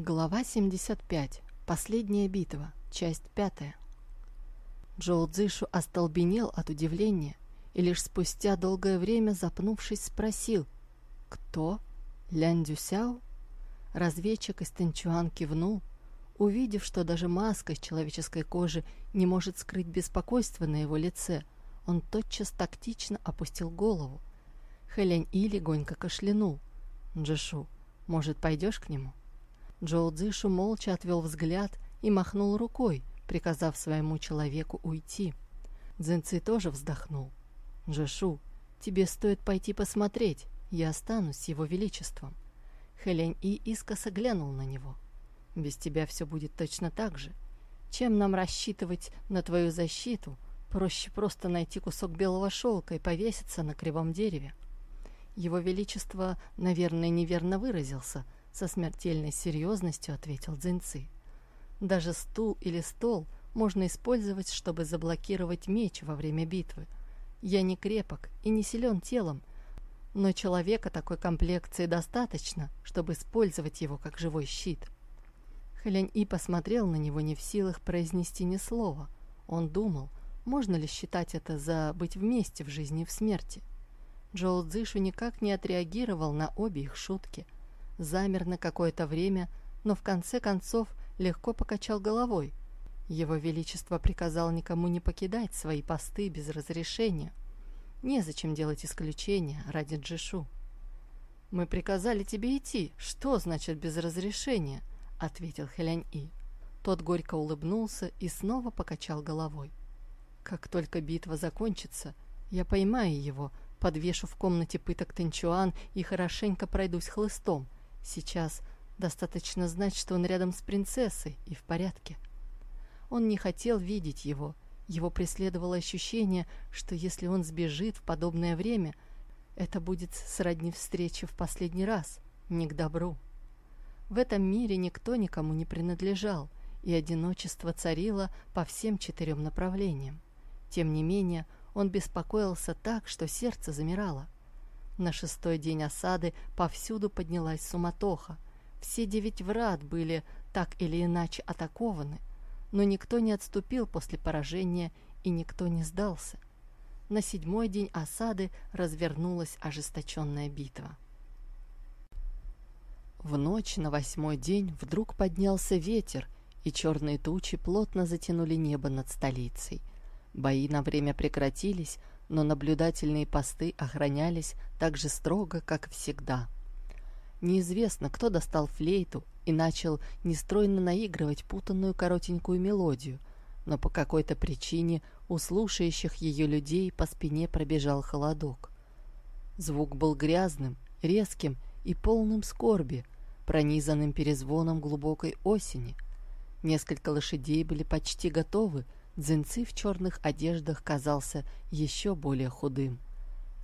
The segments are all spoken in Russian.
Глава 75. Последняя битва. Часть пятая. Джоу Цзышу остолбенел от удивления и лишь спустя долгое время, запнувшись, спросил «Кто? Лян Дюсяо?» Разведчик из Тэнчуан кивнул, увидев, что даже маска из человеческой кожи не может скрыть беспокойство на его лице, он тотчас тактично опустил голову. Хэлянь И легонько кашлянул. «Джишу, может, пойдешь к нему?» Джоу Цзышу молча отвел взгляд и махнул рукой, приказав своему человеку уйти. Цзиньци тоже вздохнул. «Джишу, тебе стоит пойти посмотреть, я останусь с его величеством». Хэлянь И искоса глянул на него. «Без тебя все будет точно так же. Чем нам рассчитывать на твою защиту? Проще просто найти кусок белого шелка и повеситься на кривом дереве». Его Величество, наверное, неверно выразился – со смертельной серьезностью ответил Дзинцы. Даже стул или стол можно использовать, чтобы заблокировать меч во время битвы. Я не крепок и не силен телом, но человека такой комплекции достаточно, чтобы использовать его как живой щит. Хэлянь И посмотрел на него не в силах произнести ни слова. Он думал, можно ли считать это за быть вместе в жизни и в смерти. Джоу Цзышу никак не отреагировал на обе их шутки – замер на какое-то время, но в конце концов легко покачал головой. Его Величество приказал никому не покидать свои посты без разрешения. Незачем делать исключения ради Джишу. «Мы приказали тебе идти. Что значит без разрешения?» — ответил Хэлянь-И. Тот горько улыбнулся и снова покачал головой. «Как только битва закончится, я поймаю его, подвешу в комнате пыток Тэнчуан и хорошенько пройдусь хлыстом, Сейчас достаточно знать, что он рядом с принцессой и в порядке. Он не хотел видеть его. Его преследовало ощущение, что если он сбежит в подобное время, это будет сродни встрече в последний раз, не к добру. В этом мире никто никому не принадлежал, и одиночество царило по всем четырем направлениям. Тем не менее, он беспокоился так, что сердце замирало – на шестой день осады повсюду поднялась суматоха. Все девять врат были так или иначе атакованы, но никто не отступил после поражения и никто не сдался. На седьмой день осады развернулась ожесточенная битва. В ночь на восьмой день вдруг поднялся ветер, и черные тучи плотно затянули небо над столицей. Бои на время прекратились, но наблюдательные посты охранялись так же строго, как всегда. Неизвестно, кто достал флейту и начал нестройно наигрывать путанную коротенькую мелодию, но по какой-то причине у слушающих ее людей по спине пробежал холодок. Звук был грязным, резким и полным скорби, пронизанным перезвоном глубокой осени. Несколько лошадей были почти готовы, Дзинцы в черных одеждах казался еще более худым.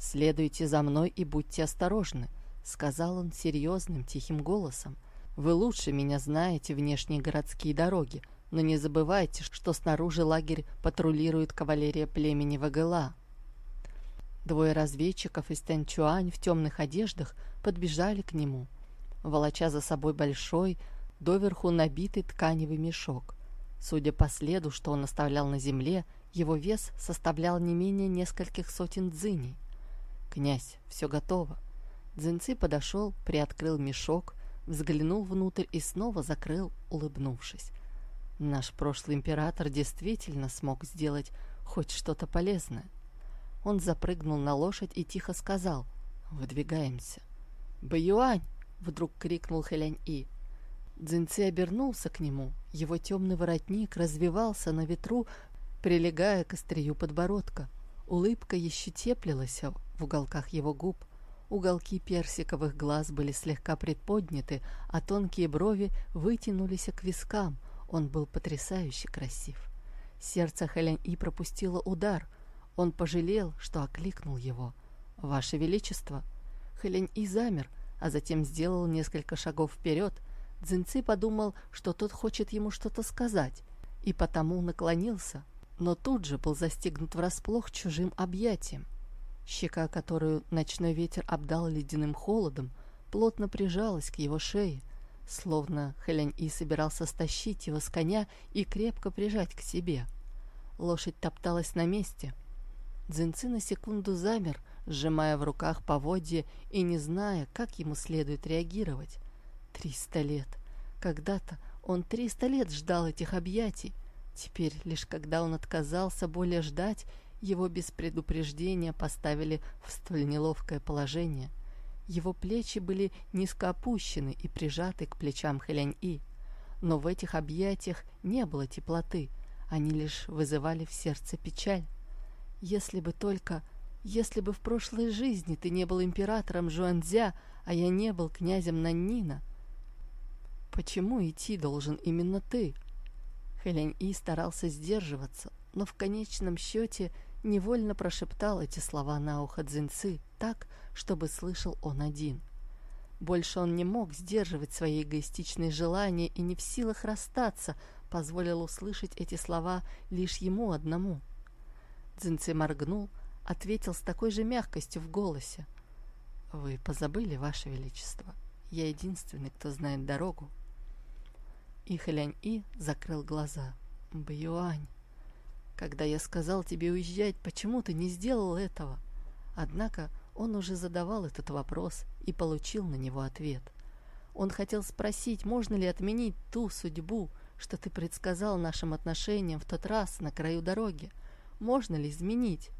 «Следуйте за мной и будьте осторожны», — сказал он серьезным тихим голосом. «Вы лучше меня знаете внешние городские дороги, но не забывайте, что снаружи лагерь патрулирует кавалерия племени Вагела». Двое разведчиков из Тэнчуань в темных одеждах подбежали к нему, волоча за собой большой, доверху набитый тканевый мешок — Судя по следу, что он оставлял на земле, его вес составлял не менее нескольких сотен дзыней. «Князь, все готово». Дзинцы подошел, приоткрыл мешок, взглянул внутрь и снова закрыл, улыбнувшись. Наш прошлый император действительно смог сделать хоть что-то полезное. Он запрыгнул на лошадь и тихо сказал «Выдвигаемся». «Баюань!» — вдруг крикнул Хэлянь-И. Дзинцы обернулся к нему. Его темный воротник развивался на ветру, прилегая к острию подбородка. Улыбка еще теплилась в уголках его губ. Уголки персиковых глаз были слегка приподняты, а тонкие брови вытянулись к вискам. Он был потрясающе красив. Сердце Хэлянь-И пропустило удар. Он пожалел, что окликнул его. «Ваше Величество!» Хэлянь-И замер, а затем сделал несколько шагов вперед, Дзинцы подумал, что тот хочет ему что-то сказать, и потому наклонился, но тут же был застигнут врасплох чужим объятием. Щека, которую ночной ветер обдал ледяным холодом, плотно прижалась к его шее. словно Хэлянь-И собирался стащить его с коня и крепко прижать к себе. Лошадь топталась на месте. Дзинцы на секунду замер, сжимая в руках поводья и не зная, как ему следует реагировать. Триста лет. Когда-то он триста лет ждал этих объятий. Теперь, лишь когда он отказался более ждать, его без предупреждения поставили в столь неловкое положение. Его плечи были низко опущены и прижаты к плечам Хэлянь-И. Но в этих объятиях не было теплоты, они лишь вызывали в сердце печаль. Если бы только... Если бы в прошлой жизни ты не был императором Жуанзя, а я не был князем Наннина, почему идти должен именно ты? Хэлянь И старался сдерживаться, но в конечном счете невольно прошептал эти слова на ухо Цзиньцы так, чтобы слышал он один. Больше он не мог сдерживать свои эгоистичные желания и не в силах расстаться, позволил услышать эти слова лишь ему одному. Цзиньцы моргнул, ответил с такой же мягкостью в голосе. «Вы позабыли, Ваше Величество. Я единственный, кто знает дорогу». И Хэлянь-И закрыл глаза. «Баюань, когда я сказал тебе уезжать, почему ты не сделал этого?» Однако он уже задавал этот вопрос и получил на него ответ. Он хотел спросить, можно ли отменить ту судьбу, что ты предсказал нашим отношениям в тот раз на краю дороги. Можно ли изменить?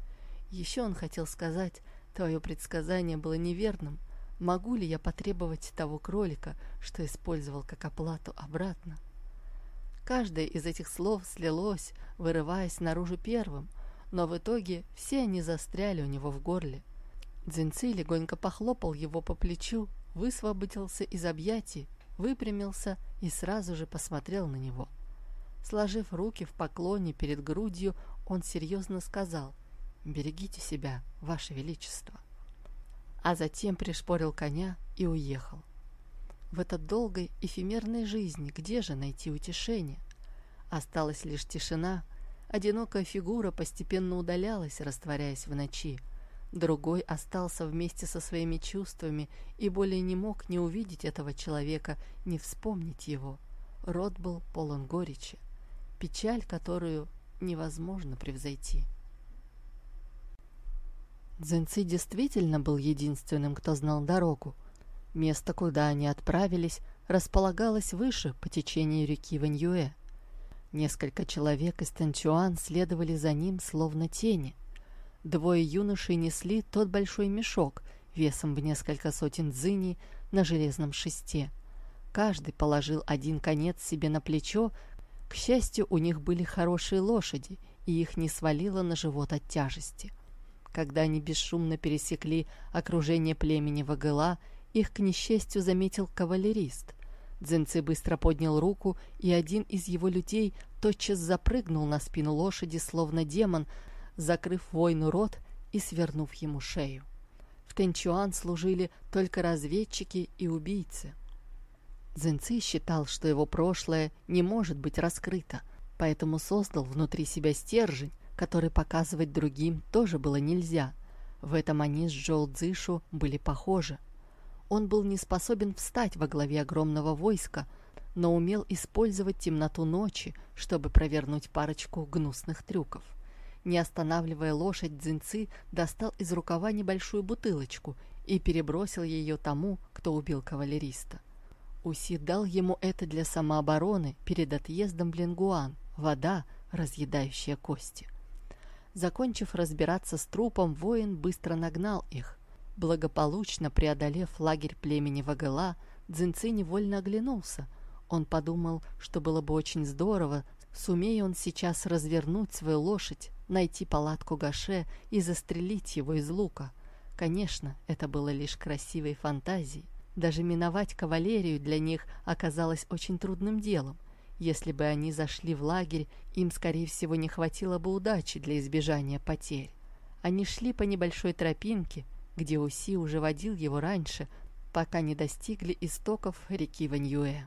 Еще он хотел сказать, твое предсказание было неверным. Могу ли я потребовать того кролика, что использовал как оплату обратно? Каждое из этих слов слилось, вырываясь наружу первым, но в итоге все они застряли у него в горле. Дзинци легонько похлопал его по плечу, высвободился из объятий, выпрямился и сразу же посмотрел на него. Сложив руки в поклоне перед грудью, он серьезно сказал «Берегите себя, Ваше Величество». А затем пришпорил коня и уехал. В этой долгой эфемерной жизни где же найти утешение? Осталась лишь тишина, одинокая фигура постепенно удалялась, растворяясь в ночи, Другой остался вместе со своими чувствами и более не мог не увидеть этого человека, не вспомнить его. Рот был полон горечи, печаль, которую невозможно превзойти. Дзенци действительно был единственным, кто знал дорогу. Место, куда они отправились, располагалось выше по течению реки Ваньюэ. Несколько человек из Танчуан следовали за ним, словно тени – Двое юношей несли тот большой мешок весом в несколько сотен дзыней на железном шесте. Каждый положил один конец себе на плечо. К счастью, у них были хорошие лошади, и их не свалило на живот от тяжести. Когда они бесшумно пересекли окружение племени Вагыла, их, к несчастью, заметил кавалерист. Дзенци быстро поднял руку, и один из его людей тотчас запрыгнул на спину лошади, словно демон, закрыв воину рот и свернув ему шею. В Тенчуан служили только разведчики и убийцы. Цзиньци считал, что его прошлое не может быть раскрыто, поэтому создал внутри себя стержень, который показывать другим тоже было нельзя. В этом они с Джоу Цзишу были похожи. Он был не способен встать во главе огромного войска, но умел использовать темноту ночи, чтобы провернуть парочку гнусных трюков. Не останавливая лошадь, Дзинцы достал из рукава небольшую бутылочку и перебросил ее тому, кто убил кавалериста. Уси дал ему это для самообороны перед отъездом в Ленгуан, вода, разъедающая кости. Закончив разбираться с трупом, воин быстро нагнал их. Благополучно преодолев лагерь племени Вагала, Дзинцы невольно оглянулся. Он подумал, что было бы очень здорово, сумея он сейчас развернуть свою лошадь найти палатку Гаше и застрелить его из лука. Конечно, это было лишь красивой фантазией. Даже миновать кавалерию для них оказалось очень трудным делом. Если бы они зашли в лагерь, им, скорее всего, не хватило бы удачи для избежания потерь. Они шли по небольшой тропинке, где Уси уже водил его раньше, пока не достигли истоков реки Ваньюэ.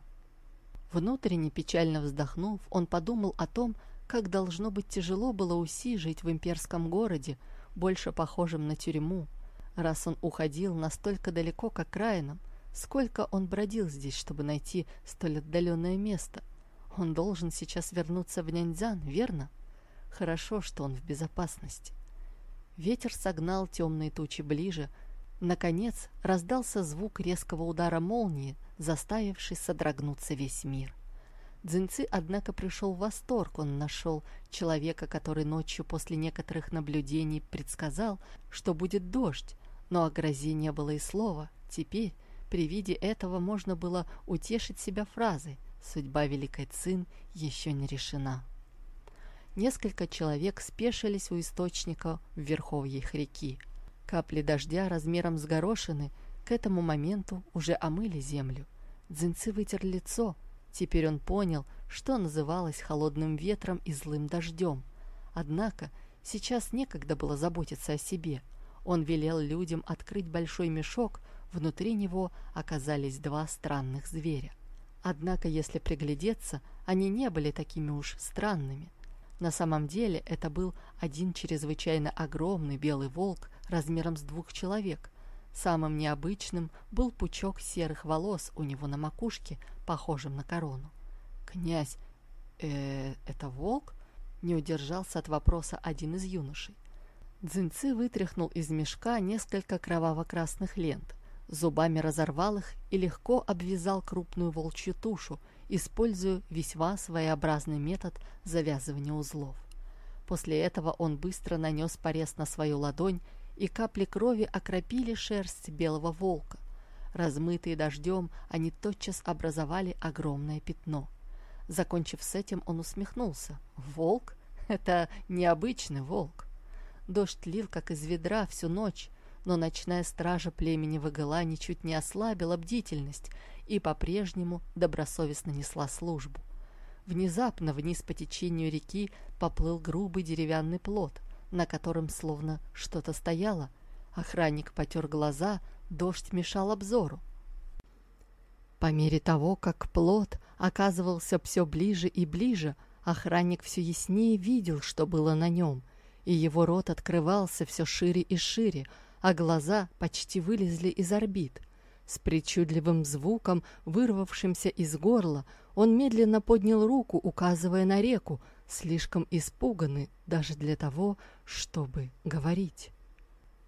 Внутренне печально вздохнув, он подумал о том, как должно быть тяжело было Уси жить в имперском городе, больше похожем на тюрьму, раз он уходил настолько далеко к окраинам, Сколько он бродил здесь, чтобы найти столь отдаленное место? Он должен сейчас вернуться в Няньцзян, верно? Хорошо, что он в безопасности. Ветер согнал темные тучи ближе. Наконец раздался звук резкого удара молнии, заставивший содрогнуться весь мир. Дзинцы, однако, пришел в восторг. Он нашел человека, который ночью после некоторых наблюдений предсказал, что будет дождь, но о грозе не было и слова. Теперь, при виде этого, можно было утешить себя фразой «Судьба Великой Цин еще не решена». Несколько человек спешились у источника в верховьях реки. Капли дождя размером с горошины к этому моменту уже омыли землю. Дзинцы вытер лицо. Теперь он понял, что называлось холодным ветром и злым дождем. Однако сейчас некогда было заботиться о себе. Он велел людям открыть большой мешок, внутри него оказались два странных зверя. Однако, если приглядеться, они не были такими уж странными. На самом деле это был один чрезвычайно огромный белый волк размером с двух человек. Самым необычным был пучок серых волос у него на макушке, похожим на корону. «Князь, э, это волк?» Не удержался от вопроса один из юношей. Дзинцы вытряхнул из мешка несколько кроваво-красных лент, зубами разорвал их и легко обвязал крупную волчью тушу, используя весьма своеобразный метод завязывания узлов. После этого он быстро нанес порез на свою ладонь, и капли крови окропили шерсть белого волка. Размытые дождем, они тотчас образовали огромное пятно. Закончив с этим, он усмехнулся. «Волк? Это необычный волк!» Дождь лил, как из ведра, всю ночь, но ночная стража племени Вагала ничуть не ослабила бдительность и по-прежнему добросовестно несла службу. Внезапно вниз по течению реки поплыл грубый деревянный плот, на котором словно что-то стояло. Охранник потер глаза, дождь мешал обзору. По мере того, как плот оказывался все ближе и ближе, охранник все яснее видел, что было на нем, и его рот открывался все шире и шире, а глаза почти вылезли из орбит. С причудливым звуком, вырвавшимся из горла, он медленно поднял руку, указывая на реку, слишком испуганный даже для того, чтобы говорить.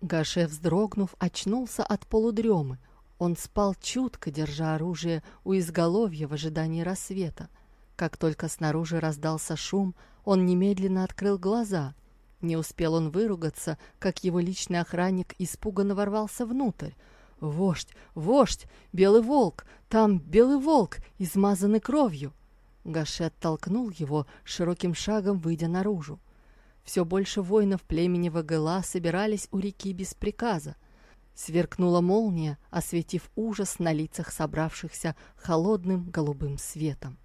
Гаше, вздрогнув, очнулся от полудремы. Он спал чутко, держа оружие у изголовья в ожидании рассвета. Как только снаружи раздался шум, он немедленно открыл глаза. Не успел он выругаться, как его личный охранник испуганно ворвался внутрь. «Вождь! Вождь! Белый волк! Там белый волк, измазанный кровью!» Гаши оттолкнул его, широким шагом выйдя наружу. Все больше воинов племени Вагела собирались у реки без приказа. Сверкнула молния, осветив ужас на лицах собравшихся холодным голубым светом.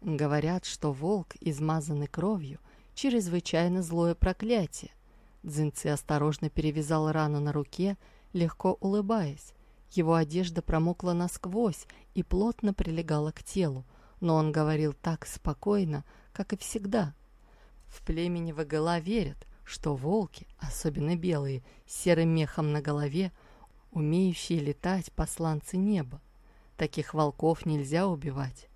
Говорят, что волк, измазанный кровью, чрезвычайно злое проклятие. Дзинцы осторожно перевязал рану на руке легко улыбаясь. Его одежда промокла насквозь и плотно прилегала к телу, но он говорил так спокойно, как и всегда. В племени Вагала верят, что волки, особенно белые, с серым мехом на голове, умеющие летать посланцы неба. Таких волков нельзя убивать.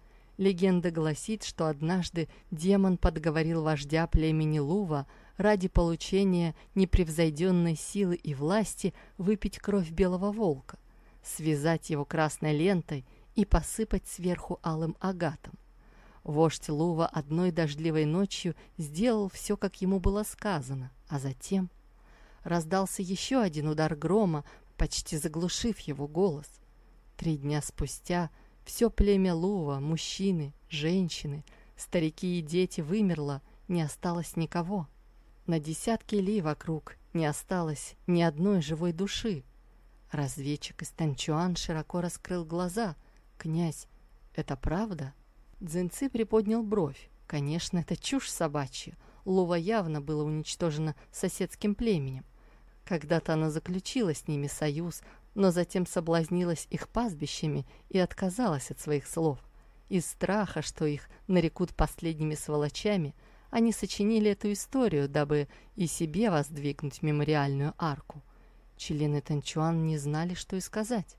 Легенда гласит, что однажды демон подговорил вождя племени Лува ради получения непревзойденной силы и власти выпить кровь белого волка, связать его красной лентой и посыпать сверху алым агатом. Вождь Лува одной дождливой ночью сделал все, как ему было сказано, а затем раздался еще один удар грома, почти заглушив его голос. Три дня спустя все племя Лува, мужчины, женщины, старики и дети вымерло, не осталось никого. На десятки ли вокруг не осталось ни одной живой души. Разведчик из Танчуан широко раскрыл глаза. «Князь, это правда?» Дзинцы приподнял бровь. Конечно, это чушь собачья. Лува явно было уничтожено соседским племенем. Когда-то она заключила с ними союз, но затем соблазнилась их пастбищами и отказалась от своих слов. Из страха, что их нарекут последними сволочами, они сочинили эту историю, дабы и себе воздвигнуть мемориальную арку. Члены Танчуан не знали, что и сказать.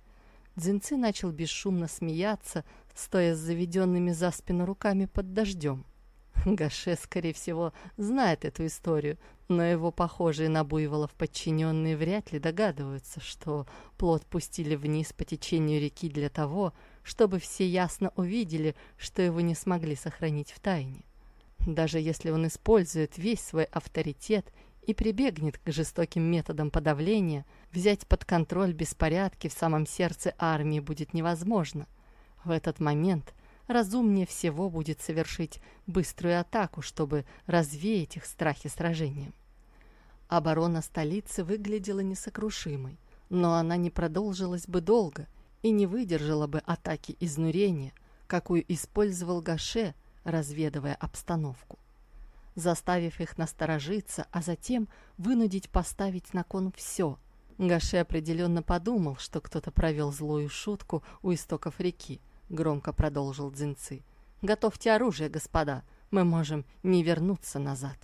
Дзинцы начал бесшумно смеяться, стоя с заведенными за спину руками под дождем. Гаше, скорее всего, знает эту историю, но его похожие на буйволов подчиненные вряд ли догадываются, что плод пустили вниз по течению реки для того, чтобы все ясно увидели, что его не смогли сохранить в тайне. Даже если он использует весь свой авторитет и прибегнет к жестоким методам подавления, взять под контроль беспорядки в самом сердце армии будет невозможно. В этот момент разумнее всего будет совершить быструю атаку, чтобы развеять их страхи сражением. Оборона столицы выглядела несокрушимой, но она не продолжилась бы долго и не выдержала бы атаки изнурения, какую использовал Гаше, разведывая обстановку. Заставив их насторожиться, а затем вынудить поставить на кон все, Гаше определенно подумал, что кто-то провел злую шутку у истоков реки, громко продолжил Дзинцы. «Готовьте оружие, господа, мы можем не вернуться назад».